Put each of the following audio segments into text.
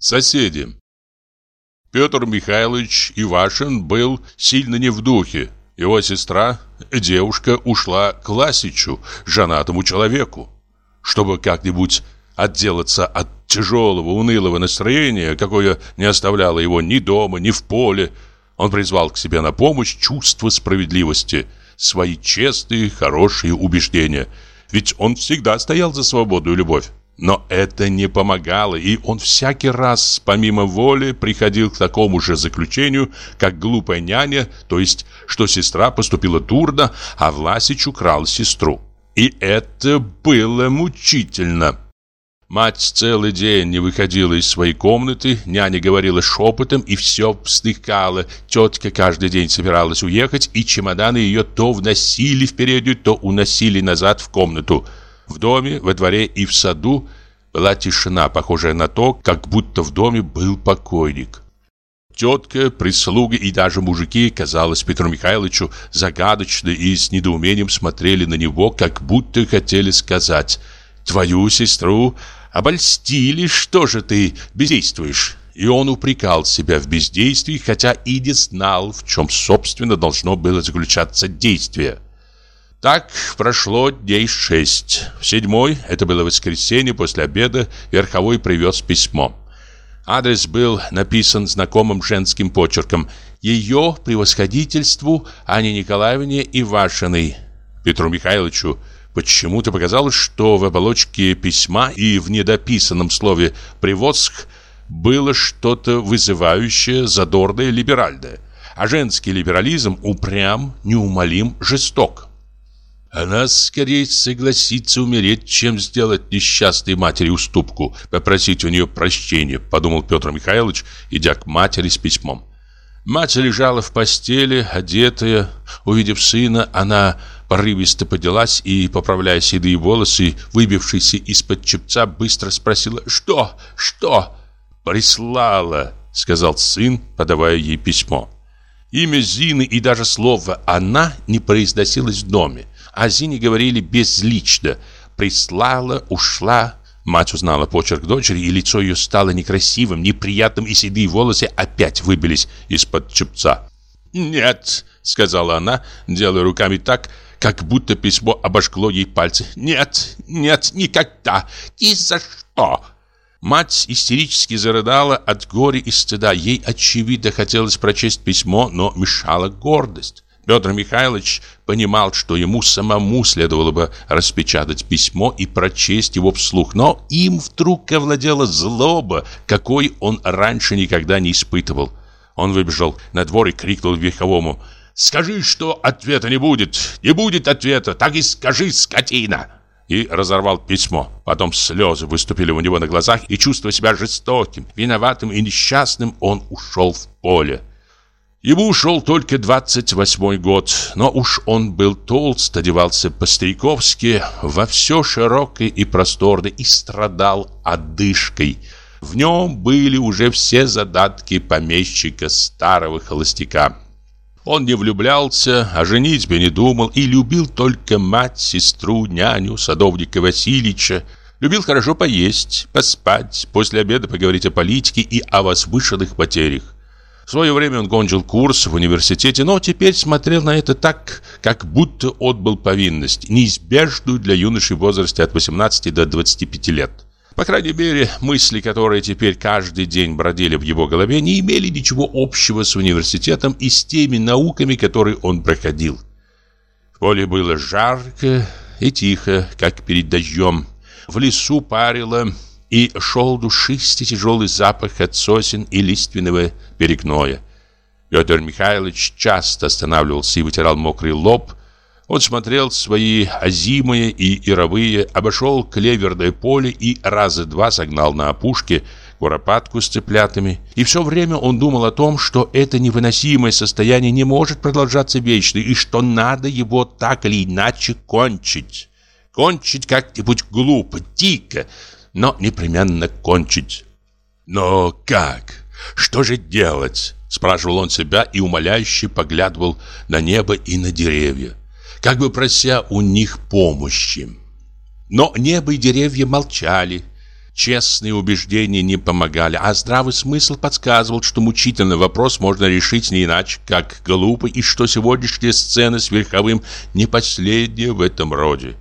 Соседи. Петр Михайлович Ивашин был сильно не в духе. Его сестра, девушка, ушла к Ласичу, женатому человеку. Чтобы как-нибудь отделаться от тяжелого, унылого настроения, какое не оставляло его ни дома, ни в поле, он призвал к себе на помощь чувство справедливости, свои честные, хорошие убеждения. Ведь он всегда стоял за свободу и любовь. Но это не помогало, и он всякий раз, помимо воли, приходил к такому же заключению, как глупая няня, то есть, что сестра поступила дурно, а Власич украл сестру. И это было мучительно. Мать целый день не выходила из своей комнаты, няня говорила шепотом и все вздыхала. Тетка каждый день собиралась уехать, и чемоданы ее то вносили в переднюю, то уносили назад в комнату. В доме, во дворе и в саду была тишина, похожая на то, как будто в доме был покойник. Тетка, прислуга и даже мужики, казалось, Петру Михайловичу загадочно и с недоумением смотрели на него, как будто хотели сказать «Твою сестру обольстили, что же ты бездействуешь?» И он упрекал себя в бездействии, хотя и не знал, в чем, собственно, должно было заключаться действие. Так прошло дней шесть. В седьмой, это было воскресенье после обеда, Верховой привез письмо. Адрес был написан знакомым женским почерком «Ее превосходительству Анне Николаевне Ивашиной». Петру Михайловичу почему-то показалось, что в оболочке письма и в недописанном слове «привозк» было что-то вызывающее, задорное, либеральное. А женский либерализм упрям, неумолим, жесток. Она скорее согласится умереть, чем сделать несчастной матери уступку, попросить у нее прощения, подумал Петр Михайлович, идя к матери с письмом. Мать лежала в постели, одетая. Увидев сына, она порывисто поднялась и, поправляя седые волосы, выбившиеся из-под чепца, быстро спросила «Что? Что?» «Прислала», — сказал сын, подавая ей письмо. Имя Зины и даже слово «она» не произносилось в доме. О Зине говорили безлично. Прислала, ушла. Мать узнала почерк дочери, и лицо ее стало некрасивым, неприятным, и седые волосы опять выбились из-под чепца. «Нет», — сказала она, делая руками так, как будто письмо обожгло ей пальцы. «Нет, нет, никогда, ни за что!» Мать истерически зарыдала от горя и стыда. Ей, очевидно, хотелось прочесть письмо, но мешала гордость. Петр Михайлович понимал, что ему самому следовало бы распечатать письмо и прочесть его вслух, но им вдруг овладела злоба, какой он раньше никогда не испытывал. Он выбежал на двор и крикнул Верховому «Скажи, что ответа не будет! Не будет ответа! Так и скажи, скотина!» и разорвал письмо. Потом слезы выступили у него на глазах, и, чувствуя себя жестоким, виноватым и несчастным, он ушел в поле. Ему ушел только 28 год, но уж он был толст, одевался по-стариковски, во все широкое и просторное и страдал одышкой. В нем были уже все задатки помещика старого холостяка. Он не влюблялся, о женитьбе не думал и любил только мать, сестру, няню, садовника Васильевича. Любил хорошо поесть, поспать, после обеда поговорить о политике и о возвышенных материях. В свое время он кончил курс в университете, но теперь смотрел на это так, как будто отбыл повинность, неизбежную для юноши в возрасте от 18 до 25 лет. По крайней мере, мысли, которые теперь каждый день бродили в его голове, не имели ничего общего с университетом и с теми науками, которые он проходил. В поле было жарко и тихо, как перед дождем. В лесу парило, и шел душистый тяжелый запах от сосен и лиственного перегноя. Петр Михайлович часто останавливался и вытирал мокрый лоб. Он смотрел свои озимые и яровые, обошел клеверное поле и раза два согнал на опушке куропатку с цыплятами. И все время он думал о том, что это невыносимое состояние не может продолжаться вечно, и что надо его так или иначе кончить. Кончить как-нибудь глупо, дико, но непременно кончить. «Но как? Что же делать?» Спрашивал он себя и умоляюще поглядывал на небо и на деревья, как бы прося у них помощи. Но небо и деревья молчали. Честные убеждения не помогали, а здравый смысл подсказывал, что мучительный вопрос можно решить не иначе, как глупо, и что сегодняшняя сцена с Верховым не последняя в этом роде.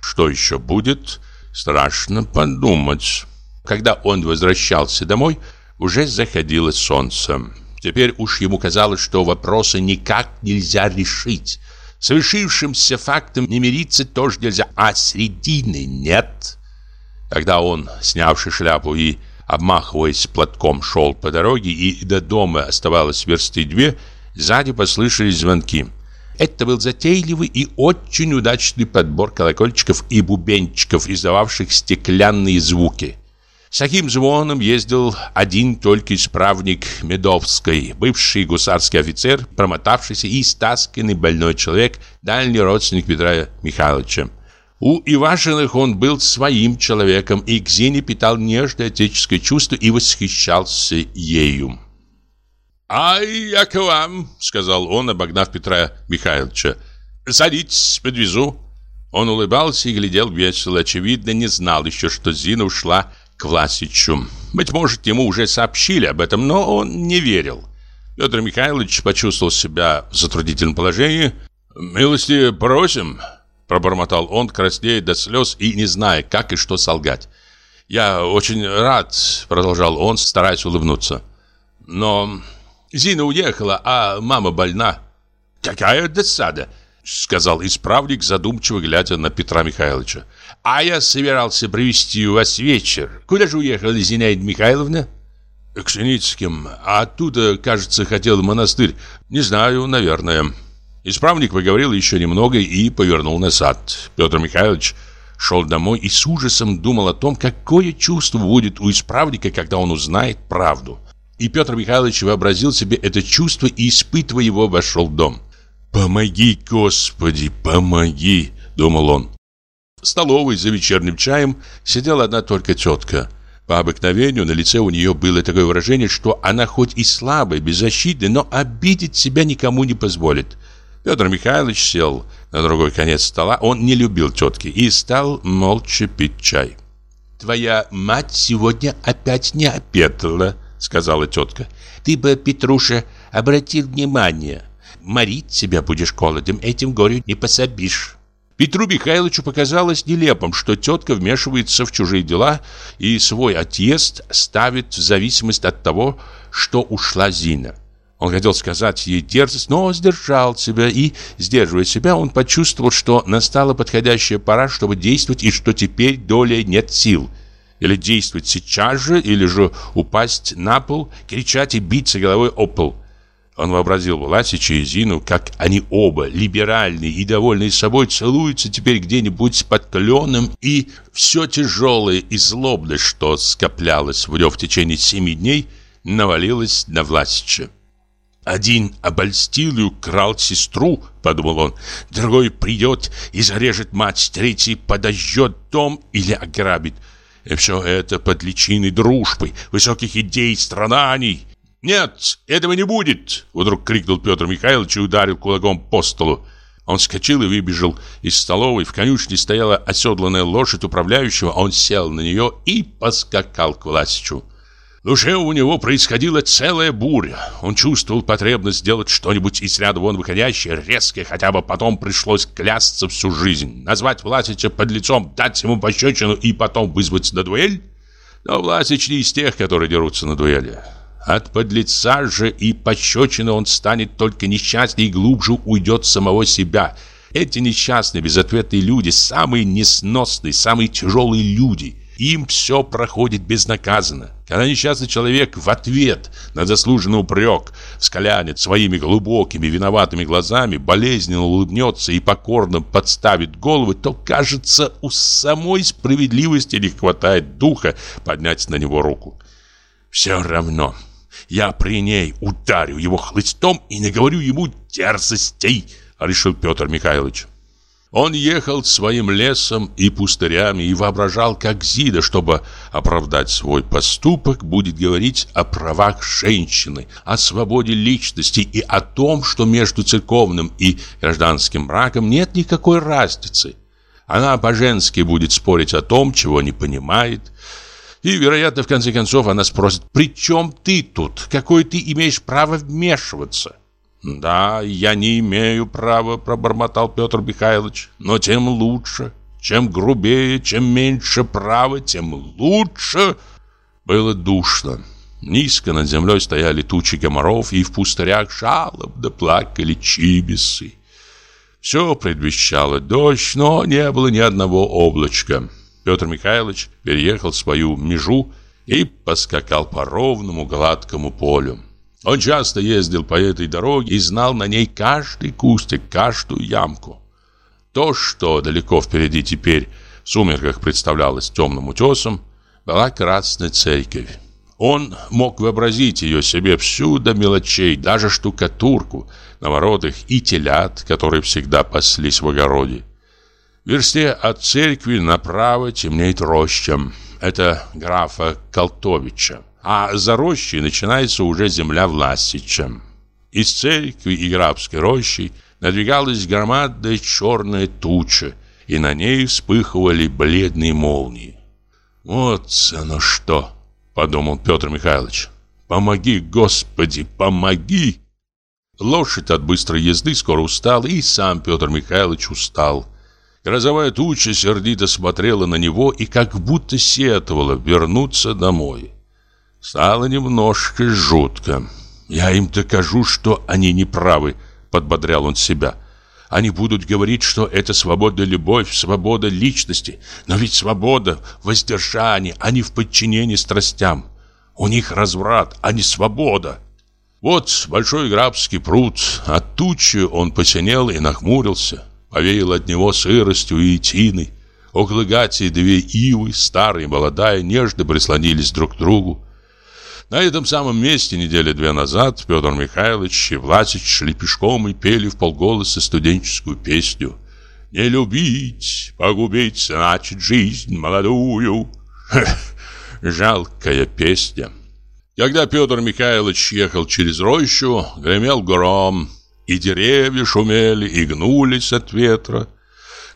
Что еще будет, страшно подумать. Когда он возвращался домой, уже заходило солнце. Теперь уж ему казалось, что вопросы никак нельзя решить. Совершившимся фактом не мириться тоже нельзя, а средины нет. Когда он, снявший шляпу и обмахиваясь платком, шел по дороге, и до дома оставалось версты две, сзади послышались звонки. Это был затейливый и очень удачный подбор колокольчиков и бубенчиков, издававших стеклянные звуки. С таким звоном ездил один только исправник Медовской, бывший гусарский офицер, промотавшийся и стасканный больной человек, дальний родственник Петра Михайловича. У Ивашиных он был своим человеком, и к Зине питал нежное отеческое чувство и восхищался ею. «Ай, я к вам!» — сказал он, обогнав Петра Михайловича. «Садитесь, подвезу». Он улыбался и глядел весело, очевидно, не знал еще, что Зина ушла к Власичу. Быть может, ему уже сообщили об этом, но он не верил. Петр Михайлович почувствовал себя в затруднительном положении. «Милости просим», Пробормотал он, краснея до слез и не зная, как и что солгать. «Я очень рад», — продолжал он, стараясь улыбнуться. «Но Зина уехала, а мама больна». «Какая досада!» — сказал исправник, задумчиво глядя на Петра Михайловича. «А я собирался привести вас вечер. Куда же уехала Зинаида Михайловна?» «К Синицким. А оттуда, кажется, хотел в монастырь. Не знаю, наверное». Исправник поговорил еще немного и повернул назад. Петр Михайлович шел домой и с ужасом думал о том, какое чувство будет у исправника, когда он узнает правду. И Петр Михайлович вообразил себе это чувство и, испытывая его, вошел в дом. «Помоги, Господи, помоги!» – думал он. В столовой за вечерним чаем сидела одна только тетка. По обыкновению на лице у нее было такое выражение, что она хоть и слабая, беззащитная, но обидеть себя никому не позволит – Петр Михайлович сел на другой конец стола. Он не любил тетки и стал молча пить чай. «Твоя мать сегодня опять не обедала», — сказала тетка. «Ты бы, Петруша, обратил внимание. Морить себя будешь голодом, этим горю не пособишь». Петру Михайловичу показалось нелепым, что тетка вмешивается в чужие дела и свой отъезд ставит в зависимость от того, что ушла Зина. Он хотел сказать ей дерзость, но сдержал себя, и, сдерживая себя, он почувствовал, что настала подходящая пора, чтобы действовать, и что теперь доля нет сил. Или действовать сейчас же, или же упасть на пол, кричать и биться головой о пол. Он вообразил Власича и Зину, как они оба, либеральные и довольные собой, целуются теперь где-нибудь под кленом, и все тяжелое и злобное, что скоплялось в нем в течение семи дней, навалилось на Власича. Один обольстил и украл сестру, подумал он. Другой придет и зарежет мать, третий подожжет дом или ограбит. И все это под личиной дружбы, высоких идей, страданий. «Нет, этого не будет!» Вдруг крикнул Петр Михайлович и ударил кулаком по столу. Он вскочил и выбежал из столовой. В конюшне стояла оседланная лошадь управляющего. Он сел на нее и поскакал к Власичу. В душе у него происходила целая буря. Он чувствовал потребность сделать что-нибудь из ряда вон выходящее, резкое, хотя бы потом пришлось клясться всю жизнь. Назвать Власича под лицом, дать ему пощечину и потом вызвать на дуэль? Но Власич не из тех, которые дерутся на дуэли. От подлеца же и пощечины он станет только несчастнее и глубже уйдет самого себя. Эти несчастные, безответные люди, самые несносные, самые тяжелые люди – им все проходит безнаказанно. Когда несчастный человек в ответ на заслуженный упрек скалянет своими глубокими виноватыми глазами, болезненно улыбнется и покорно подставит голову, то, кажется, у самой справедливости не хватает духа поднять на него руку. Все равно, я при ней ударю его хлыстом и наговорю ему дерзостей, решил Петр Михайлович. Он ехал своим лесом и пустырями и воображал, как Зида, чтобы оправдать свой поступок, будет говорить о правах женщины, о свободе личности и о том, что между церковным и гражданским браком нет никакой разницы. Она по-женски будет спорить о том, чего не понимает, И, вероятно, в конце концов она спросит, «При чем ты тут? Какое ты имеешь право вмешиваться?» «Да, я не имею права», — пробормотал Петр Михайлович, «но тем лучше. Чем грубее, чем меньше права, тем лучше». Было душно. Низко над землей стояли тучи комаров, и в пустырях жалобно плакали чибисы. Все предвещало дождь, но не было ни одного облачка. Петр Михайлович переехал свою межу и поскакал по ровному гладкому полю. Он часто ездил по этой дороге и знал на ней каждый кустик, каждую ямку. То, что далеко впереди теперь в сумерках представлялось темным утесом, была Красная Церковь. Он мог вообразить ее себе всю до мелочей, даже штукатурку на воротах и телят, которые всегда паслись в огороде. В версте от церкви направо темнеет роща. Это графа Колтовича. А за рощей начинается уже земля Власича. Из церкви и графской рощи надвигалась громадная черная туча, и на ней вспыхивали бледные молнии. «Вот оно что!» — подумал Петр Михайлович. «Помоги, Господи, помоги!» Лошадь от быстрой езды скоро устала, и сам Петр Михайлович устал. Грозовая туча сердито смотрела на него и как будто сетовала вернуться домой. Стало немножко жутко. «Я им докажу, что они не правы», — подбодрял он себя. Они будут говорить, что это свобода любовь, свобода личности. Но ведь свобода в воздержании, а не в подчинении страстям. У них разврат, а не свобода. Вот большой грабский пруд. От тучи он посинел и нахмурился. Повеял от него сыростью и тиной. Около гати две ивы, старые и молодая, нежно прислонились друг к другу. На этом самом месте недели две назад Петр Михайлович и Власич шли пешком и пели в полголоса студенческую песню. «Не любить, погубить, значит жизнь молодую». жалкая песня. Когда Петр Михайлович ехал через рощу, гремел гром, и деревья шумели и гнулись от ветра.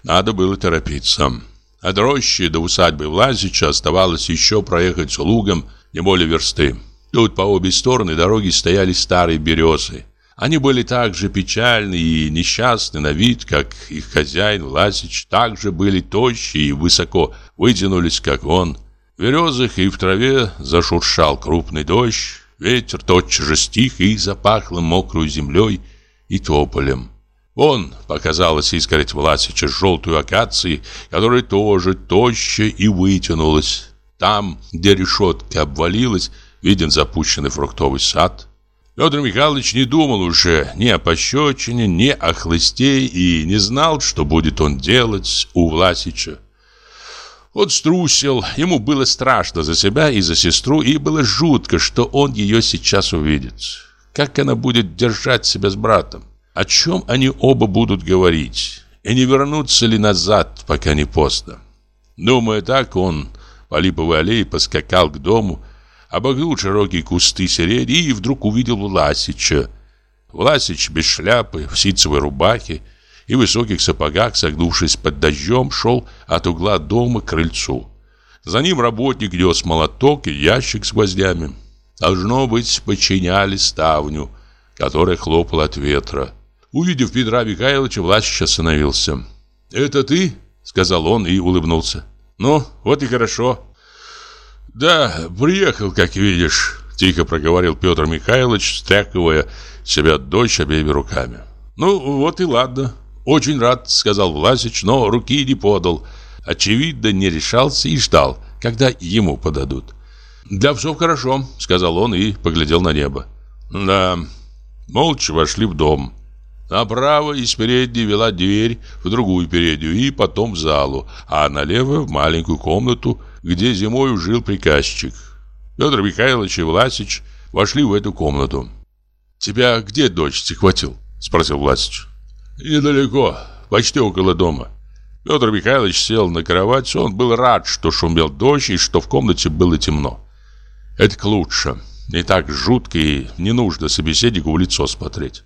Надо было торопиться. От рощи до усадьбы Власича оставалось еще проехать лугом не более версты. Тут по обе стороны дороги стояли старые березы. Они были так же печальны и несчастны на вид, как их хозяин Власич, также были тощие и высоко вытянулись, как он. В березах и в траве зашуршал крупный дождь, ветер тотчас же стих и запахло мокрой землей и тополем. Он показалось искорить Власича желтую акации, которая тоже тощая и вытянулась. Там, где решетка обвалилась, виден запущенный фруктовый сад. Петр Михайлович не думал уже ни о пощечине, ни о хлысте и не знал, что будет он делать у Власича. Он струсил, ему было страшно за себя и за сестру, и было жутко, что он ее сейчас увидит. Как она будет держать себя с братом? О чем они оба будут говорить? И не вернуться ли назад, пока не поздно? Думая так, он по липовой аллее поскакал к дому, обогнул широкие кусты сирени и вдруг увидел Власича. Власич без шляпы, в ситцевой рубахе и высоких сапогах, согнувшись под дождем, шел от угла дома к крыльцу. За ним работник нес молоток и ящик с гвоздями. Должно быть, подчиняли ставню, которая хлопала от ветра. Увидев Петра Михайловича, Власич остановился. «Это ты?» — сказал он и улыбнулся. «Ну, вот и хорошо. «Да, приехал, как видишь», — тихо проговорил Петр Михайлович, стряхивая себя дочь обеими руками. «Ну, вот и ладно. Очень рад», — сказал Власич, но руки не подал. Очевидно, не решался и ждал, когда ему подадут. «Для псов хорошо», — сказал он и поглядел на небо. «Да». Молча вошли в дом. Направо из передней вела дверь в другую переднюю и потом в залу, а налево в маленькую комнату, где зимой жил приказчик. Петр Михайлович и Власич вошли в эту комнату. «Тебя где дочь захватил?» – спросил Власич. «Недалеко, почти около дома». Петр Михайлович сел на кровать, он был рад, что шумел дождь и что в комнате было темно. Это к лучше. Не так жутко и не нужно собеседнику в лицо смотреть.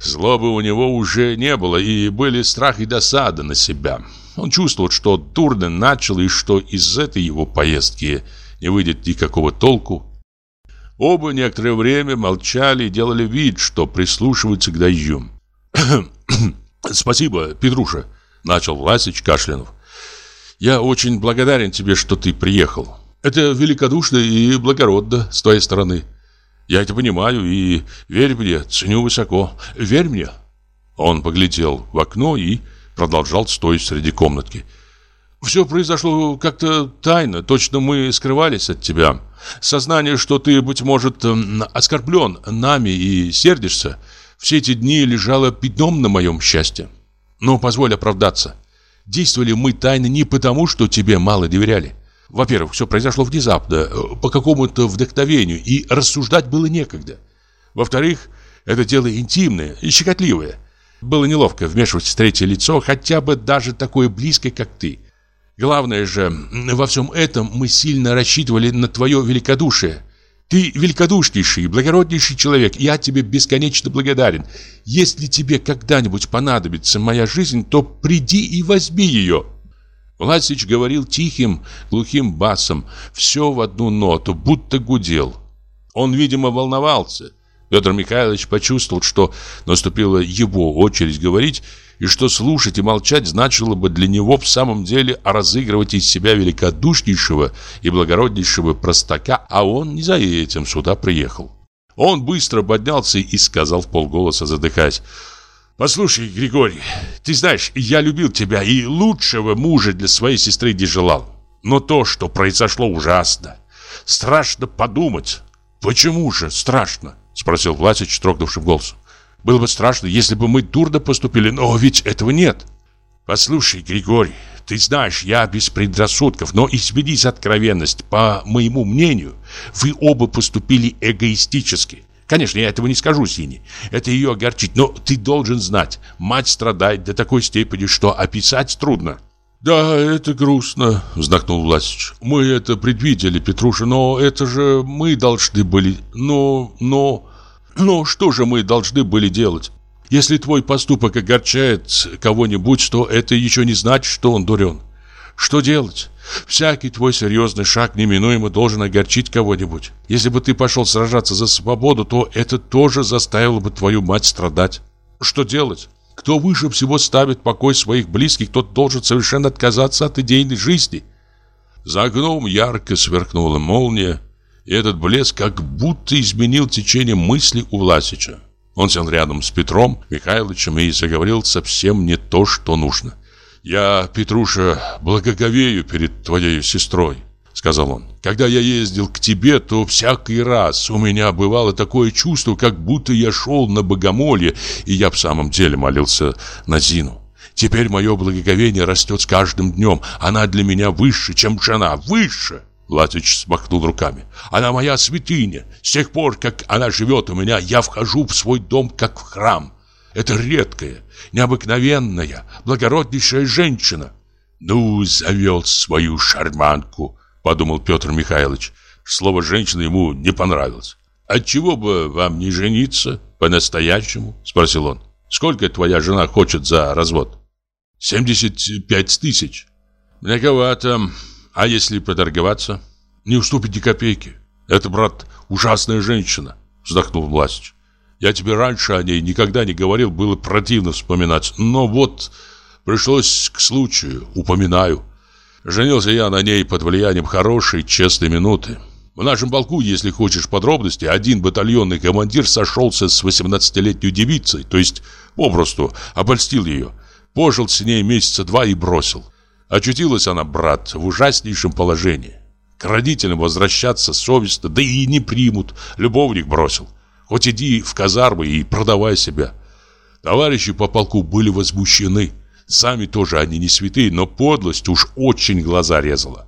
Злобы у него уже не было, и были страх и досада на себя. Он чувствовал, что дурно начал и что из этой его поездки не выйдет никакого толку. Оба некоторое время молчали и делали вид, что прислушиваются к дождю. «Спасибо, Петруша», — начал Власич Кашлянов. «Я очень благодарен тебе, что ты приехал. Это великодушно и благородно с твоей стороны. Я это понимаю и, верь мне, ценю высоко. Верь мне». Он поглядел в окно и продолжал стоять среди комнатки. «Все произошло как-то тайно, точно мы скрывались от тебя. Сознание, что ты, быть может, оскорблен нами и сердишься, все эти дни лежало пятном на моем счастье. Но позволь оправдаться. Действовали мы тайно не потому, что тебе мало доверяли. Во-первых, все произошло внезапно, э, по какому-то вдохновению, и рассуждать было некогда. Во-вторых, это дело интимное и щекотливое. Было неловко вмешиваться в третье лицо, хотя бы даже такое близкое, как ты. Главное же, во всем этом мы сильно рассчитывали на твое великодушие. Ты великодушнейший, благороднейший человек, я тебе бесконечно благодарен. Если тебе когда-нибудь понадобится моя жизнь, то приди и возьми ее». Власич говорил тихим, глухим басом, все в одну ноту, будто гудел. Он, видимо, волновался. Петр Михайлович почувствовал, что наступила его очередь говорить, и что слушать и молчать значило бы для него в самом деле разыгрывать из себя великодушнейшего и благороднейшего простака, а он не за этим сюда приехал. Он быстро поднялся и сказал в полголоса, задыхаясь, «Послушай, Григорий, ты знаешь, я любил тебя и лучшего мужа для своей сестры не желал. Но то, что произошло, ужасно. Страшно подумать. Почему же страшно? Спросил Власич, трогнувшим голосом. Было бы страшно, если бы мы дурно поступили, но ведь этого нет. Послушай, Григорий, ты знаешь, я без предрассудков, но изменись откровенность. По моему мнению, вы оба поступили эгоистически. Конечно, я этого не скажу Сине. Это ее огорчит, но ты должен знать, мать страдает до такой степени, что описать трудно. «Да, это грустно», — вздохнул Власич. «Мы это предвидели, Петруша, но это же мы должны были... Но... но... Но что же мы должны были делать? Если твой поступок огорчает кого-нибудь, то это еще не значит, что он дурен. Что делать? Всякий твой серьезный шаг неминуемо должен огорчить кого-нибудь. Если бы ты пошел сражаться за свободу, то это тоже заставило бы твою мать страдать. Что делать? Кто выше всего ставит покой своих близких, тот должен совершенно отказаться от идейной жизни. За окном ярко сверкнула молния, и этот блеск как будто изменил течение мысли у Власича. Он сел рядом с Петром Михайловичем и заговорил совсем не то, что нужно. «Я, Петруша, благоговею перед твоей сестрой», — сказал он. «Когда я ездил к тебе, то всякий раз у меня бывало такое чувство, как будто я шел на богомолье, и я в самом деле молился на Зину. Теперь мое благоговение растет с каждым днем. Она для меня выше, чем жена, выше!» Латвич смахнул руками. «Она моя святыня. С тех пор, как она живет у меня, я вхожу в свой дом, как в храм. Это редкая, необыкновенная, благороднейшая женщина. Ну, завел свою шарманку, подумал Петр Михайлович. Слово «женщина» ему не понравилось. «Отчего бы вам не жениться по-настоящему?» – спросил он. «Сколько твоя жена хочет за развод?» «Семьдесят пять тысяч». «Многовато. А если поторговаться?» «Не уступить ни копейки. Это, брат, ужасная женщина», – вздохнул Власич. Я тебе раньше о ней никогда не говорил, было противно вспоминать. Но вот пришлось к случаю, упоминаю. Женился я на ней под влиянием хорошей, честной минуты. В нашем полку, если хочешь подробности, один батальонный командир сошелся с 18-летней девицей, то есть попросту обольстил ее. Пожил с ней месяца два и бросил. Очутилась она, брат, в ужаснейшем положении. К родителям возвращаться совестно, да и не примут. Любовник бросил. Хоть иди в казармы и продавай себя. Товарищи по полку были возмущены. Сами тоже они не святые, но подлость уж очень глаза резала.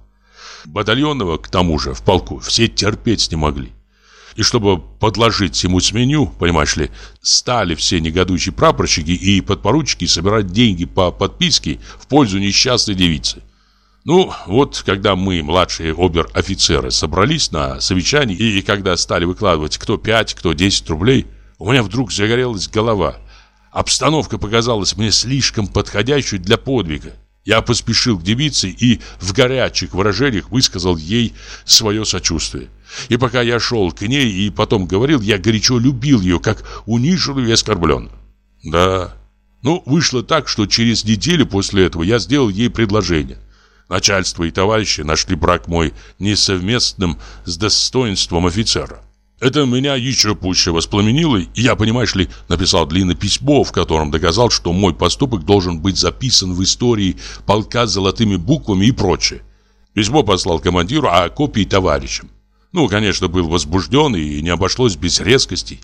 Батальонного, к тому же, в полку все терпеть не могли. И чтобы подложить ему сменю, понимаешь ли, стали все негодующие прапорщики и подпоручики собирать деньги по подписке в пользу несчастной девицы. Ну, вот когда мы, младшие обер-офицеры, собрались на совещании, и когда стали выкладывать кто 5, кто 10 рублей, у меня вдруг загорелась голова. Обстановка показалась мне слишком подходящей для подвига. Я поспешил к девице и в горячих выражениях высказал ей свое сочувствие. И пока я шел к ней и потом говорил, я горячо любил ее, как униженную и оскорбленную. Да, ну, вышло так, что через неделю после этого я сделал ей предложение. Начальство и товарищи нашли брак мой несовместным с достоинством офицера. Это меня еще пуще воспламенило, и я, понимаешь ли, написал длинное письмо, в котором доказал, что мой поступок должен быть записан в истории полка золотыми буквами и прочее. Письмо послал командиру, а копии товарищам. Ну, конечно, был возбужден и не обошлось без резкостей.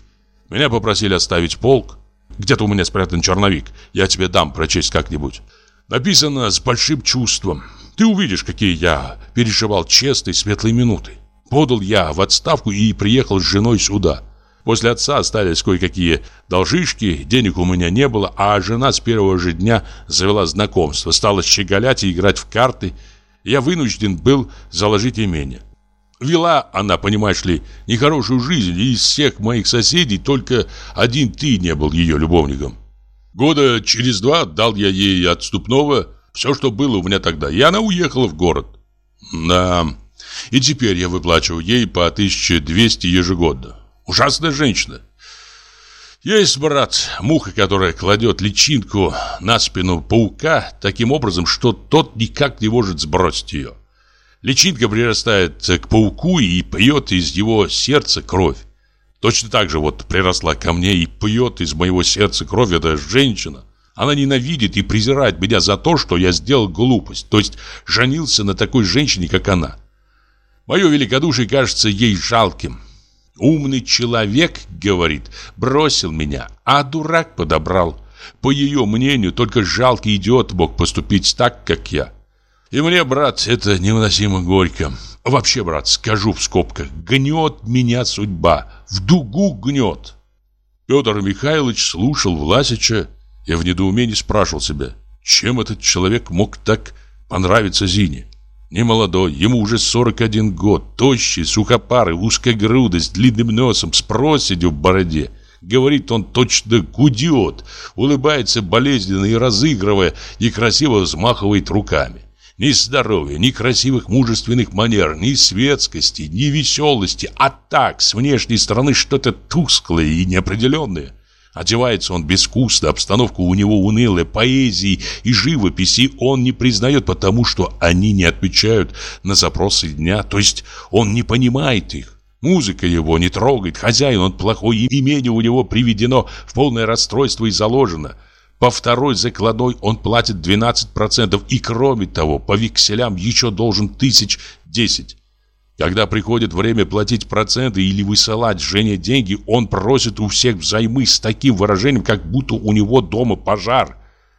Меня попросили оставить полк. Где-то у меня спрятан черновик. Я тебе дам прочесть как-нибудь. Написано с большим чувством. Ты увидишь, какие я переживал честные светлые минуты. Подал я в отставку и приехал с женой сюда. После отца остались кое-какие должишки, денег у меня не было, а жена с первого же дня завела знакомство, стала щеголять и играть в карты. Я вынужден был заложить имение. Вела она, понимаешь ли, нехорошую жизнь, и из всех моих соседей только один ты не был ее любовником. Года через два дал я ей отступного все, что было у меня тогда, и она уехала в город. Да, и теперь я выплачиваю ей по 1200 ежегодно. Ужасная женщина. Есть, брат, муха, которая кладет личинку на спину паука таким образом, что тот никак не может сбросить ее. Личинка прирастает к пауку и пьет из его сердца кровь. Точно так же вот приросла ко мне и пьет из моего сердца кровь эта женщина. Она ненавидит и презирает меня за то, что я сделал глупость, то есть женился на такой женщине, как она. Мое великодушие кажется ей жалким. Умный человек, говорит, бросил меня, а дурак подобрал. По ее мнению, только жалкий идиот мог поступить так, как я. И мне, брат, это невыносимо горько. Вообще, брат, скажу в скобках, гнет меня судьба, в дугу гнет. Петр Михайлович слушал Власича и в недоумении спрашивал себя, чем этот человек мог так понравиться Зине. Не молодой, ему уже 41 год, тощий, сухопарый, узкогрудый, с длинным носом, с проседью в бороде. Говорит он точно гудет, улыбается болезненно и разыгрывая, и красиво взмахивает руками. Ни здоровья, ни красивых мужественных манер, ни светскости, ни веселости, а так, с внешней стороны что-то тусклое и неопределенное. Одевается он безвкусно, обстановка у него унылая, поэзии и живописи он не признает, потому что они не отвечают на запросы дня, то есть он не понимает их. Музыка его не трогает, хозяин он плохой, имение у него приведено в полное расстройство и заложено – по второй закладной он платит 12% и кроме того по векселям еще должен тысяч десять. Когда приходит время платить проценты или высылать жене деньги, он просит у всех взаймы с таким выражением, как будто у него дома пожар.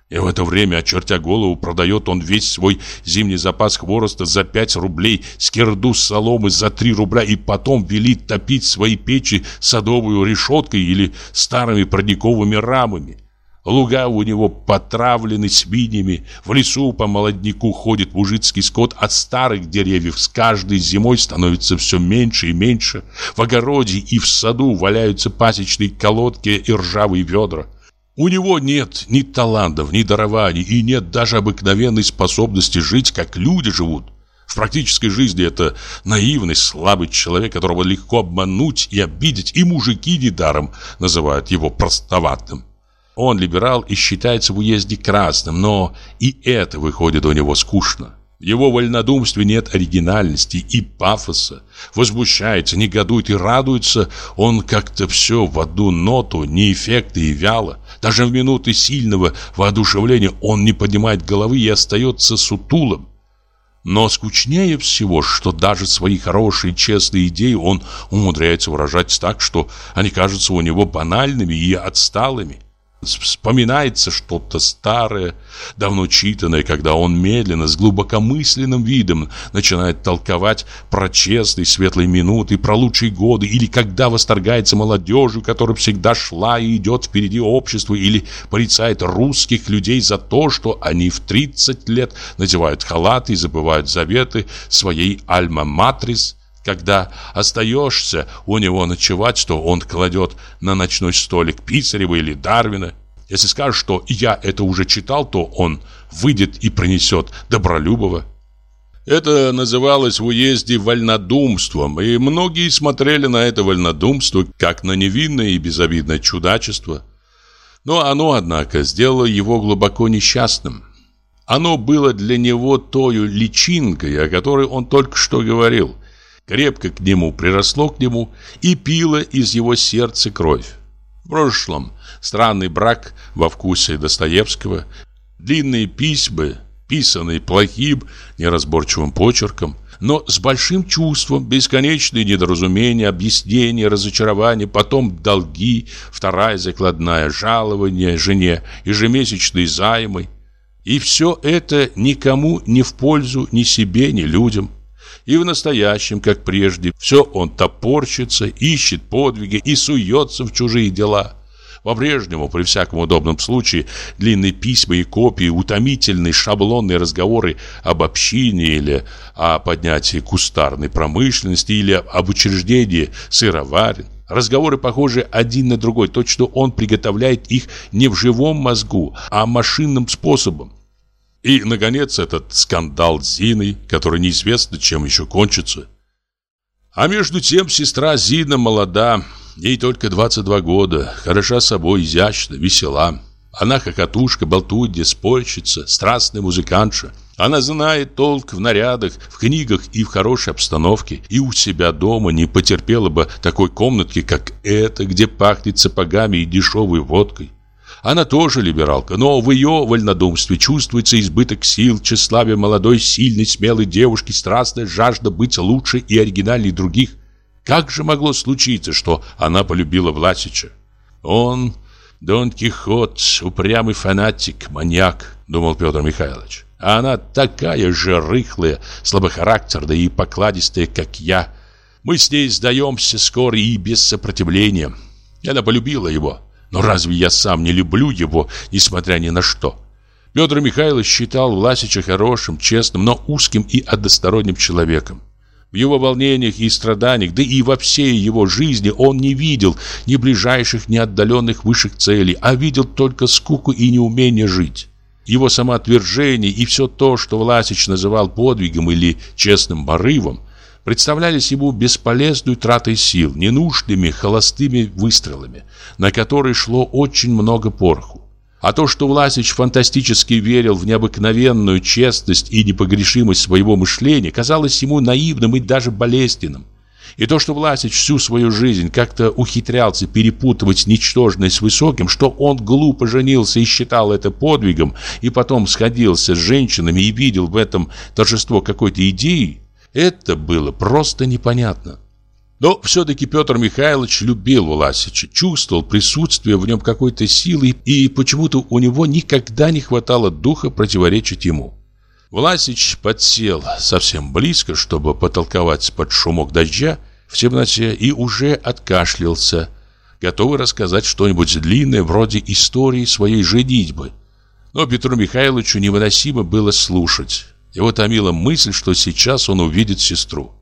И в это время, очертя голову, продает он весь свой зимний запас хвороста за 5 рублей, скирду с соломы за 3 рубля и потом велит топить свои печи садовую решеткой или старыми продниковыми рамами. Луга у него потравлены свиньями, в лесу по молодняку ходит мужицкий скот, от старых деревьев с каждой зимой становится все меньше и меньше. В огороде и в саду валяются пасечные колодки и ржавые ведра. У него нет ни талантов, ни дарований и нет даже обыкновенной способности жить, как люди живут. В практической жизни это наивный, слабый человек, которого легко обмануть и обидеть, и мужики недаром называют его простоватым. Он либерал и считается в уезде красным, но и это выходит у него скучно. В его вольнодумстве нет оригинальности и пафоса. Возмущается, негодует и радуется. Он как-то все в одну ноту, не эффекты и вяло. Даже в минуты сильного воодушевления он не поднимает головы и остается сутулым. Но скучнее всего, что даже свои хорошие, честные идеи он умудряется выражать так, что они кажутся у него банальными и отсталыми. Вспоминается что-то старое, давно читанное, когда он медленно, с глубокомысленным видом начинает толковать про честные светлые минуты, про лучшие годы, или когда восторгается молодежью, которая всегда шла и идет впереди общества, или порицает русских людей за то, что они в 30 лет надевают халаты и забывают заветы своей альма-матрис – когда остаешься у него ночевать, что он кладет на ночной столик Писарева или Дарвина. Если скажешь, что я это уже читал, то он выйдет и принесет Добролюбова. Это называлось в уезде вольнодумством, и многие смотрели на это вольнодумство как на невинное и безобидное чудачество. Но оно, однако, сделало его глубоко несчастным. Оно было для него тою личинкой, о которой он только что говорил. Крепко к нему приросло к нему и пило из его сердца кровь. В прошлом странный брак во вкусе Достоевского, длинные письма, писанные плохим, неразборчивым почерком, но с большим чувством, бесконечные недоразумения, объяснения, разочарования, потом долги, вторая закладная, жалование жене, ежемесячные займы. И все это никому не в пользу ни себе, ни людям. И в настоящем, как прежде, все он топорщится, ищет подвиги и суется в чужие дела. По-прежнему, при всяком удобном случае, длинные письма и копии, утомительные шаблонные разговоры об общине или о поднятии кустарной промышленности или об учреждении сыроварен. Разговоры похожи один на другой, точно он приготовляет их не в живом мозгу, а машинным способом. И, наконец, этот скандал с Зиной, который неизвестно, чем еще кончится. А между тем сестра Зина молода, ей только 22 года, хороша собой, изящна, весела. Она хохотушка, болтунья, спорщица, страстная музыкантша. Она знает толк в нарядах, в книгах и в хорошей обстановке. И у себя дома не потерпела бы такой комнатки, как эта, где пахнет сапогами и дешевой водкой. Она тоже либералка, но в ее вольнодумстве чувствуется избыток сил, тщеславие молодой, сильной, смелой девушки, страстная жажда быть лучше и оригинальней других. Как же могло случиться, что она полюбила Власича? Он, Дон Кихот, упрямый фанатик, маньяк, думал Петр Михайлович. А она такая же рыхлая, слабохарактерная и покладистая, как я. Мы с ней сдаемся скоро и без сопротивления. Она полюбила его. Но разве я сам не люблю его, несмотря ни на что? Петр Михайлович считал Власича хорошим, честным, но узким и односторонним человеком. В его волнениях и страданиях, да и во всей его жизни он не видел ни ближайших, ни отдаленных высших целей, а видел только скуку и неумение жить. Его самоотвержение и все то, что Власич называл подвигом или честным порывом, представлялись ему бесполезной тратой сил, ненужными холостыми выстрелами, на которые шло очень много пороху. А то, что Власич фантастически верил в необыкновенную честность и непогрешимость своего мышления, казалось ему наивным и даже болезненным. И то, что Власич всю свою жизнь как-то ухитрялся перепутывать ничтожное с высоким, что он глупо женился и считал это подвигом, и потом сходился с женщинами и видел в этом торжество какой-то идеи, это было просто непонятно. Но все-таки Петр Михайлович любил Власича, чувствовал присутствие в нем какой-то силы, и почему-то у него никогда не хватало духа противоречить ему. Власич подсел совсем близко, чтобы потолковать под шумок дождя в темноте, и уже откашлялся, готовый рассказать что-нибудь длинное, вроде истории своей женитьбы. Но Петру Михайловичу невыносимо было слушать. Его томила мысль, что сейчас он увидит сестру.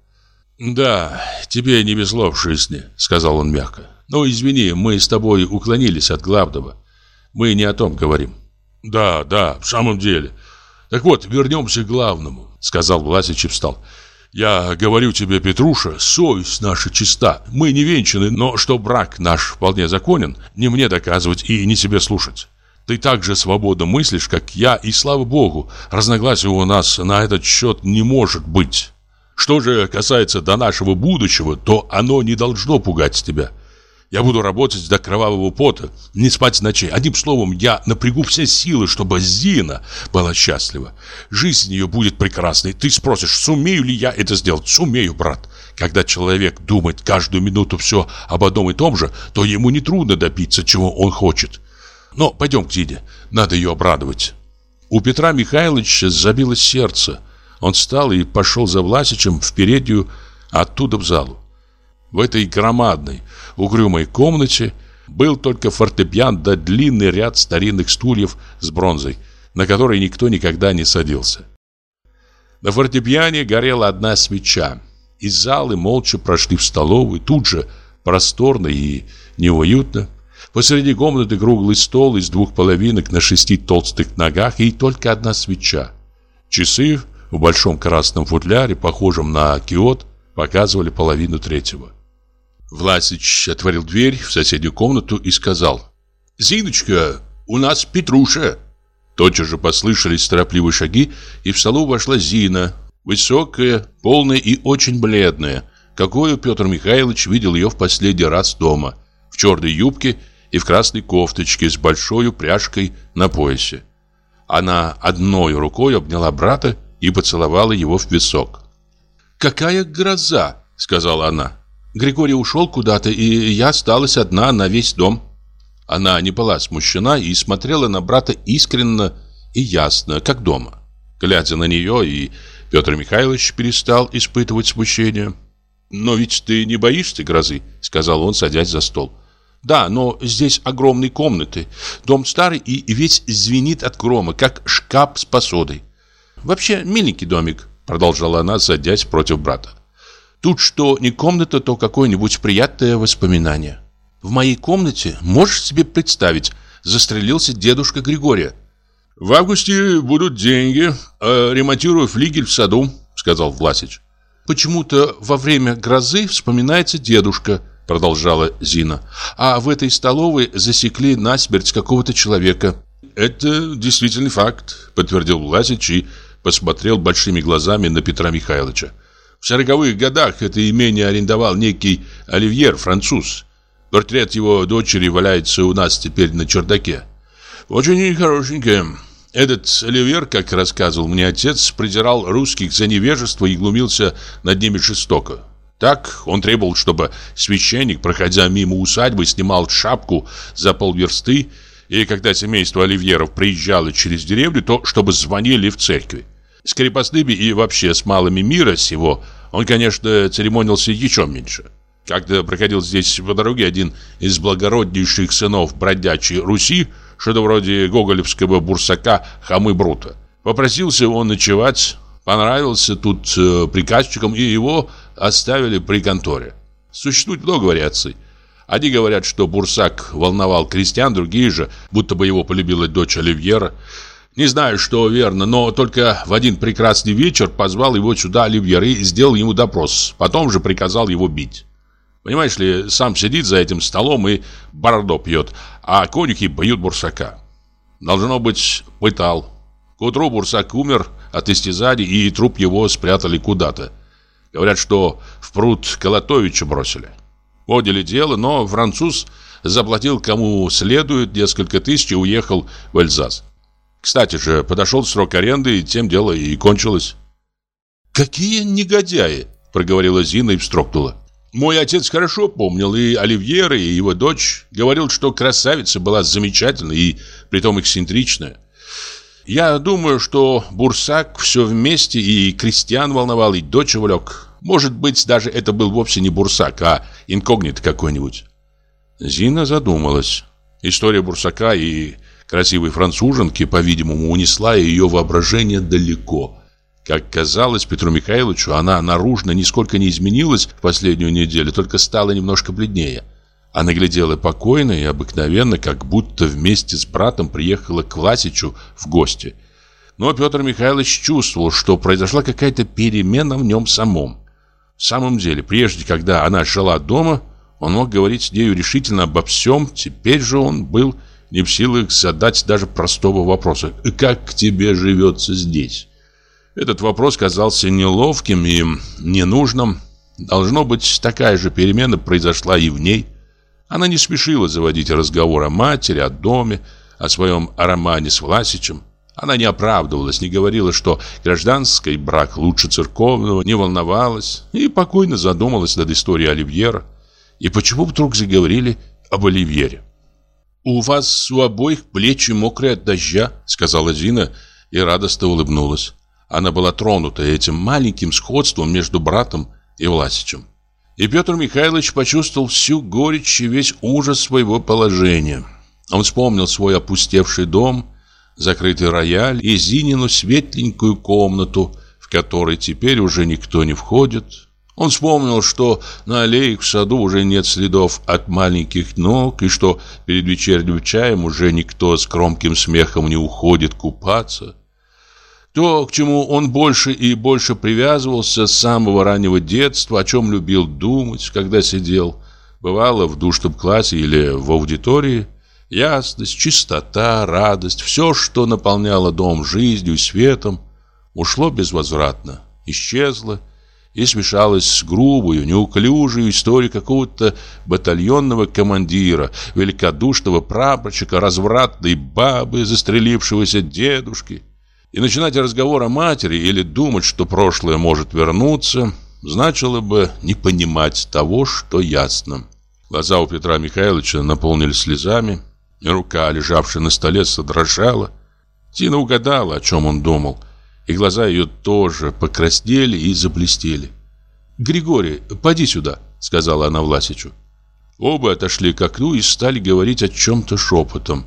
«Да, тебе не везло в жизни», — сказал он мягко. «Но извини, мы с тобой уклонились от главного. Мы не о том говорим». «Да, да, в самом деле. Так вот, вернемся к главному», — сказал Власич и встал. «Я говорю тебе, Петруша, совесть наша чиста. Мы не венчаны, но что брак наш вполне законен, не мне доказывать и не себе слушать. Ты так же свободно мыслишь, как я, и слава богу, разногласий у нас на этот счет не может быть. Что же касается до нашего будущего, то оно не должно пугать тебя. Я буду работать до кровавого пота, не спать ночей. Одним словом, я напрягу все силы, чтобы Зина была счастлива. Жизнь ее будет прекрасной. Ты спросишь, сумею ли я это сделать? Сумею, брат. Когда человек думает каждую минуту все об одном и том же, то ему нетрудно добиться, чего он хочет. Но пойдем к Зине, надо ее обрадовать. У Петра Михайловича забилось сердце. Он встал и пошел за Власичем в переднюю, оттуда в залу. В этой громадной, угрюмой комнате был только фортепиан да длинный ряд старинных стульев с бронзой, на которые никто никогда не садился. На фортепиане горела одна свеча. Из залы молча прошли в столовую, тут же просторно и неуютно. Посреди комнаты круглый стол из двух половинок на шести толстых ногах и только одна свеча. Часы в большом красном футляре, похожем на киот, показывали половину третьего. Власич отворил дверь в соседнюю комнату и сказал «Зиночка, у нас Петруша!» Тотчас же послышались торопливые шаги, и в столу вошла Зина, высокая, полная и очень бледная, какую Петр Михайлович видел ее в последний раз дома, в черной юбке и в красной кофточке с большой пряжкой на поясе. Она одной рукой обняла брата и поцеловала его в висок. «Какая гроза!» — сказала она. «Григорий ушел куда-то, и я осталась одна на весь дом». Она не была смущена и смотрела на брата искренно и ясно, как дома. Глядя на нее, и Петр Михайлович перестал испытывать смущение. «Но ведь ты не боишься грозы?» — сказал он, садясь за стол. «Да, но здесь огромные комнаты. Дом старый и весь звенит от грома, как шкаф с посудой. Вообще, миленький домик», — продолжала она, садясь против брата. «Тут что не комната, то какое-нибудь приятное воспоминание». В моей комнате, можешь себе представить, застрелился дедушка Григория. В августе будут деньги, а ремонтирую флигель в саду, сказал Власич. Почему-то во время грозы вспоминается дедушка, продолжала Зина. А в этой столовой засекли насмерть какого-то человека. Это действительный факт, подтвердил Власич и посмотрел большими глазами на Петра Михайловича. В сороковых годах это имение арендовал некий Оливьер, француз. Портрет его дочери валяется у нас теперь на чердаке. Очень хорошенькая. Этот Оливер, как рассказывал мне отец, придирал русских за невежество и глумился над ними жестоко. Так он требовал, чтобы священник, проходя мимо усадьбы, снимал шапку за полверсты, и когда семейство Оливьеров приезжало через деревню, то чтобы звонили в церкви. С крепостными и вообще с малыми мира сего он, конечно, церемонился еще меньше. Как-то проходил здесь по дороге один из благороднейших сынов бродячей Руси, что-то вроде гоголевского бурсака Хамы Брута. Попросился он ночевать, понравился тут э, приказчикам, и его оставили при конторе. Существует много вариаций. Одни говорят, что Бурсак волновал крестьян, другие же, будто бы его полюбила дочь Оливьера. Не знаю, что верно, но только в один прекрасный вечер позвал его сюда Оливьер и сделал ему допрос. Потом же приказал его бить. Понимаешь ли, сам сидит за этим столом и бородо пьет, а конюхи бьют бурсака. Должно быть, пытал. К утру бурсак умер от истязаний, и труп его спрятали куда-то. Говорят, что в пруд Колотовича бросили. Подняли дело, но француз заплатил кому следует несколько тысяч и уехал в Эльзас. Кстати же, подошел срок аренды, и тем дело и кончилось. «Какие негодяи!» — проговорила Зина и встрогнула. Мой отец хорошо помнил и Оливьера, и его дочь. Говорил, что красавица была замечательная и притом эксцентричная. Я думаю, что Бурсак все вместе и крестьян волновал, и дочь увлек. Может быть, даже это был вовсе не Бурсак, а инкогнит какой-нибудь. Зина задумалась. История Бурсака и красивой француженки, по-видимому, унесла ее воображение далеко. Как казалось Петру Михайловичу, она наружно нисколько не изменилась в последнюю неделю, только стала немножко бледнее. Она глядела покойно и обыкновенно, как будто вместе с братом приехала к Власичу в гости. Но Петр Михайлович чувствовал, что произошла какая-то перемена в нем самом. В самом деле, прежде, когда она жила дома, он мог говорить с нею решительно обо всем, теперь же он был не в силах задать даже простого вопроса «Как тебе живется здесь?» Этот вопрос казался неловким и ненужным. Должно быть, такая же перемена произошла и в ней. Она не спешила заводить разговор о матери, о доме, о своем романе с Власичем. Она не оправдывалась, не говорила, что гражданский брак лучше церковного, не волновалась и покойно задумалась над историей Оливьера. И почему вдруг заговорили об Оливьере? «У вас у обоих плечи мокрые от дождя», — сказала Зина и радостно улыбнулась. Она была тронута этим маленьким сходством между братом и Власичем. И Петр Михайлович почувствовал всю горечь и весь ужас своего положения. Он вспомнил свой опустевший дом, закрытый рояль и Зинину светленькую комнату, в которой теперь уже никто не входит. Он вспомнил, что на аллеях в саду уже нет следов от маленьких ног, и что перед вечерним чаем уже никто с громким смехом не уходит купаться. То, к чему он больше и больше привязывался с самого раннего детства, о чем любил думать, когда сидел, бывало в душном классе или в аудитории, ясность, чистота, радость, все, что наполняло дом жизнью светом, ушло безвозвратно, исчезло, и смешалась с грубую, неуклюжей историей какого-то батальонного командира, великодушного прапорщика, развратной бабы, застрелившегося дедушки. И начинать разговор о матери или думать, что прошлое может вернуться, значило бы не понимать того, что ясно. Глаза у Петра Михайловича наполнились слезами, и рука, лежавшая на столе, содрожала. Тина угадала, о чем он думал – и глаза ее тоже покраснели и заблестели. «Григорий, поди сюда», — сказала она Власичу. Оба отошли к окну и стали говорить о чем-то шепотом.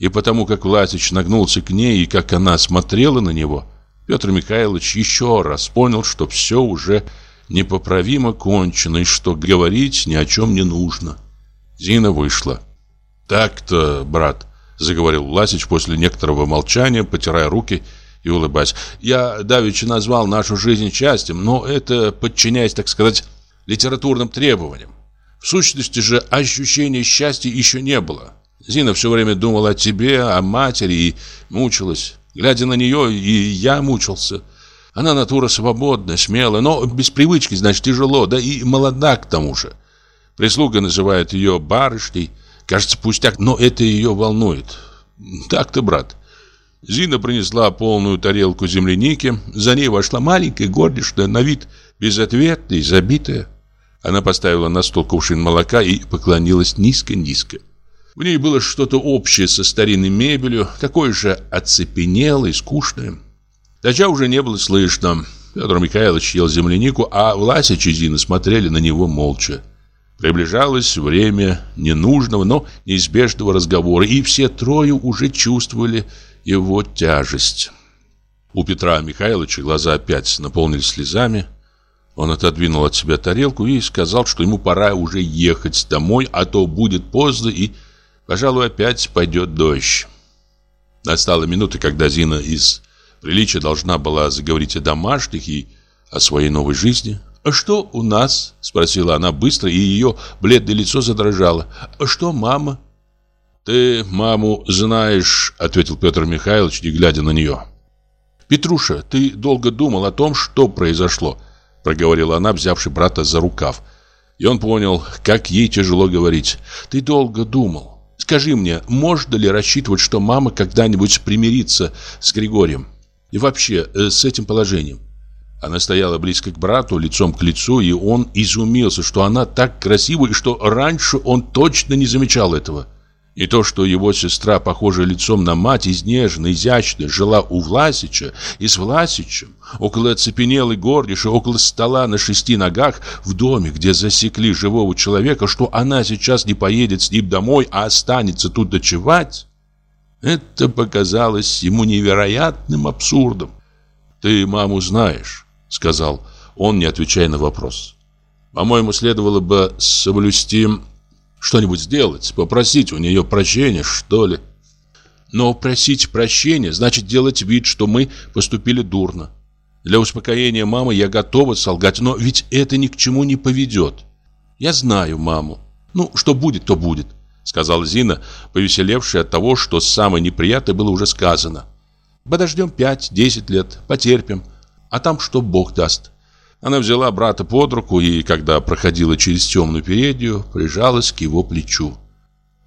И потому как Власич нагнулся к ней и как она смотрела на него, Петр Михайлович еще раз понял, что все уже непоправимо кончено и что говорить ни о чем не нужно. Зина вышла. «Так-то, брат», — заговорил Власич после некоторого молчания, потирая руки и улыбаясь. «Я давеча назвал нашу жизнь счастьем, но это подчиняясь, так сказать, литературным требованиям. В сущности же ощущения счастья еще не было. Зина все время думала о тебе, о матери и мучилась. Глядя на нее, и я мучился. Она натура свободная, смелая, но без привычки, значит, тяжело, да и молода к тому же. Прислуга называет ее барышней. Кажется, пустяк, но это ее волнует. Так-то, брат. Зина принесла полную тарелку земляники. За ней вошла маленькая горничная, на вид безответная забитая. Она поставила на стол кувшин молока и поклонилась низко-низко. В ней было что-то общее со старинной мебелью, такое же оцепенелое скучное. Дача уже не было слышно. Петр Михайлович ел землянику, а Власич и Зина смотрели на него молча. Приближалось время ненужного, но неизбежного разговора, и все трое уже чувствовали, его тяжесть. У Петра Михайловича глаза опять наполнились слезами. Он отодвинул от себя тарелку и сказал, что ему пора уже ехать домой, а то будет поздно и, пожалуй, опять пойдет дождь. Настала минута, когда Зина из приличия должна была заговорить о домашних и о своей новой жизни. «А что у нас?» – спросила она быстро, и ее бледное лицо задрожало. «А что мама?» «Ты маму знаешь», — ответил Петр Михайлович, не глядя на нее. «Петруша, ты долго думал о том, что произошло», — проговорила она, взявши брата за рукав. И он понял, как ей тяжело говорить. «Ты долго думал. Скажи мне, можно ли рассчитывать, что мама когда-нибудь примирится с Григорием? И вообще, э, с этим положением?» Она стояла близко к брату, лицом к лицу, и он изумился, что она так красива, и что раньше он точно не замечал этого. И то, что его сестра, похожая лицом на мать, изнеженно, изящно, жила у Власича и с Власичем, около оцепенелой горниши, около стола на шести ногах, в доме, где засекли живого человека, что она сейчас не поедет с ним домой, а останется тут ночевать, это показалось ему невероятным абсурдом. «Ты маму знаешь», — сказал он, не отвечая на вопрос. «По-моему, следовало бы соблюсти что-нибудь сделать, попросить у нее прощения, что ли. Но просить прощения значит делать вид, что мы поступили дурно. Для успокоения мамы я готова солгать, но ведь это ни к чему не поведет. Я знаю маму. Ну, что будет, то будет, сказала Зина, повеселевшая от того, что самое неприятное было уже сказано. Подождем пять-десять лет, потерпим, а там что Бог даст. Она взяла брата под руку и, когда проходила через темную переднюю, прижалась к его плечу.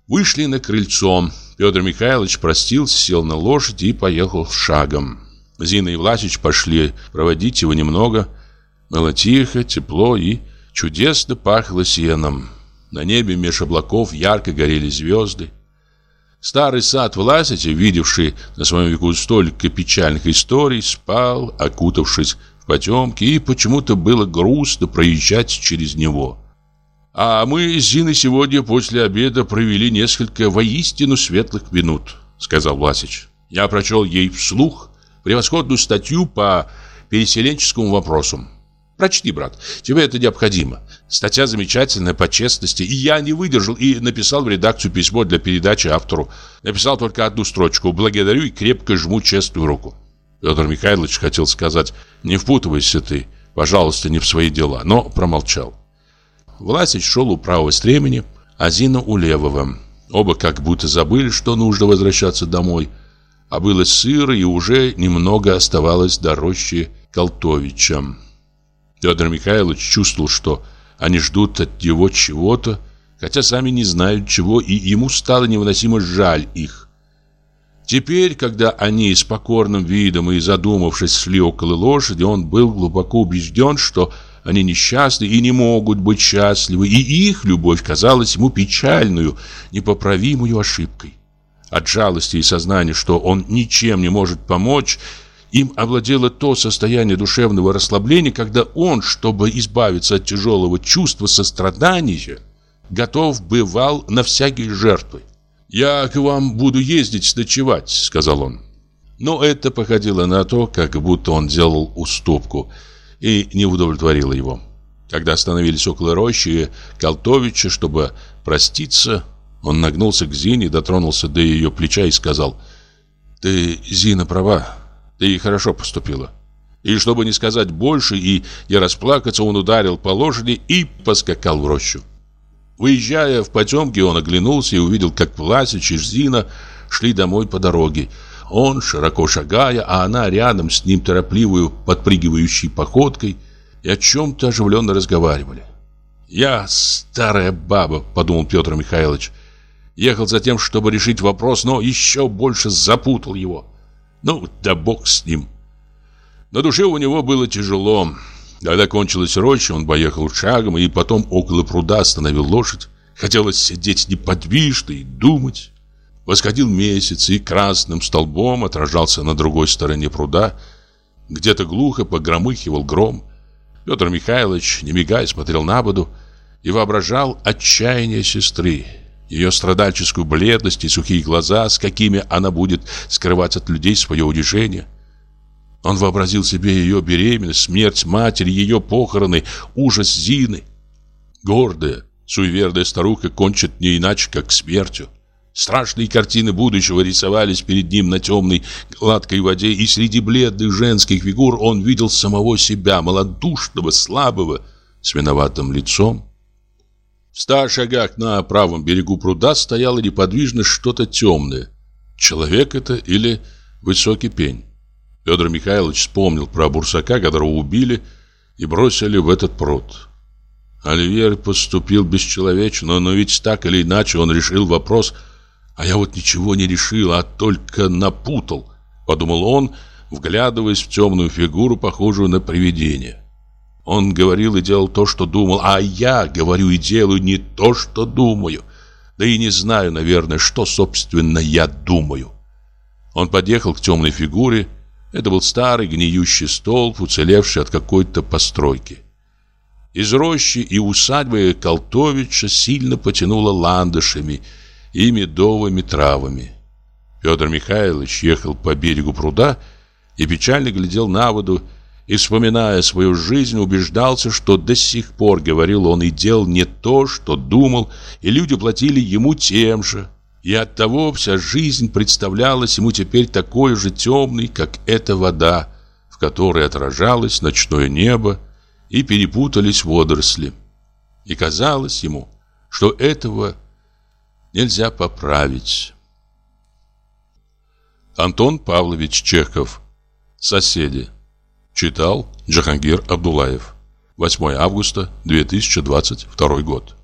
Вышли на крыльцо. Петр Михайлович простился, сел на лошадь и поехал шагом. Зина и Власич пошли проводить его немного. Было тихо, тепло и чудесно пахло сеном. На небе меж облаков ярко горели звезды. Старый сад Власича, видевший на своем веку столько печальных историй, спал, окутавшись потемки, и почему-то было грустно проезжать через него. А мы с Зиной сегодня после обеда провели несколько воистину светлых минут, сказал Власич. Я прочел ей вслух превосходную статью по переселенческому вопросу. Прочти, брат, тебе это необходимо. Статья замечательная по честности, и я не выдержал и написал в редакцию письмо для передачи автору. Написал только одну строчку «Благодарю и крепко жму честную руку». Петр Михайлович хотел сказать «Не впутывайся ты, пожалуйста, не в свои дела», но промолчал. Власич шел у правого стремени, а Зина у левого. Оба как будто забыли, что нужно возвращаться домой. А было сыро, и уже немного оставалось до рощи Колтовича. Федор Михайлович чувствовал, что они ждут от него чего-то, хотя сами не знают чего, и ему стало невыносимо жаль их. Теперь, когда они с покорным видом и задумавшись шли около лошади, он был глубоко убежден, что они несчастны и не могут быть счастливы, и их любовь казалась ему печальную, непоправимую ошибкой. От жалости и сознания, что он ничем не может помочь, им овладело то состояние душевного расслабления, когда он, чтобы избавиться от тяжелого чувства сострадания, готов бывал на всякие жертвы. «Я к вам буду ездить ночевать», — сказал он. Но это походило на то, как будто он делал уступку, и не удовлетворило его. Когда остановились около рощи Колтовича, чтобы проститься, он нагнулся к Зине, дотронулся до ее плеча и сказал, «Ты, Зина, права. Ты хорошо поступила. И чтобы не сказать больше и не расплакаться, он ударил по лошади и поскакал в рощу. Выезжая в потемке, он оглянулся и увидел, как Власич и Зина шли домой по дороге. Он, широко шагая, а она рядом с ним торопливую, подпрыгивающей походкой, и о чем-то оживленно разговаривали. «Я старая баба», — подумал Петр Михайлович. Ехал за тем, чтобы решить вопрос, но еще больше запутал его. Ну, да бог с ним. На душе у него было тяжело. Когда кончилась роща, он поехал шагом и потом около пруда остановил лошадь. Хотелось сидеть неподвижно и думать. Восходил месяц и красным столбом отражался на другой стороне пруда. Где-то глухо погромыхивал гром. Петр Михайлович, не мигая, смотрел на воду и воображал отчаяние сестры ее страдальческую бледность и сухие глаза, с какими она будет скрывать от людей свое унижение. Он вообразил себе ее беременность, смерть матери, ее похороны, ужас Зины. Гордая, суеверная старуха кончит не иначе, как смертью. Страшные картины будущего рисовались перед ним на темной гладкой воде, и среди бледных женских фигур он видел самого себя, малодушного, слабого, с виноватым лицом. В ста шагах на правом берегу пруда стояло неподвижно что-то темное. Человек это или высокий пень? Федор Михайлович вспомнил про бурсака, которого убили и бросили в этот пруд. Оливьер поступил бесчеловечно, но ведь так или иначе он решил вопрос, а я вот ничего не решил, а только напутал, подумал он, вглядываясь в темную фигуру, похожую на привидение. Он говорил и делал то, что думал, а я говорю и делаю не то, что думаю. Да и не знаю, наверное, что, собственно, я думаю. Он подъехал к темной фигуре. Это был старый гниющий столб, уцелевший от какой-то постройки. Из рощи и усадьбы Колтовича сильно потянуло ландышами и медовыми травами. Петр Михайлович ехал по берегу пруда и печально глядел на воду, и, вспоминая свою жизнь, убеждался, что до сих пор, говорил он, и делал не то, что думал, и люди платили ему тем же. И оттого вся жизнь представлялась ему теперь такой же темной, как эта вода, в которой отражалось ночное небо и перепутались водоросли. И казалось ему, что этого нельзя поправить. Антон Павлович Чехов Соседи Читал Джахангир Абдулаев. 8 августа 2022 год.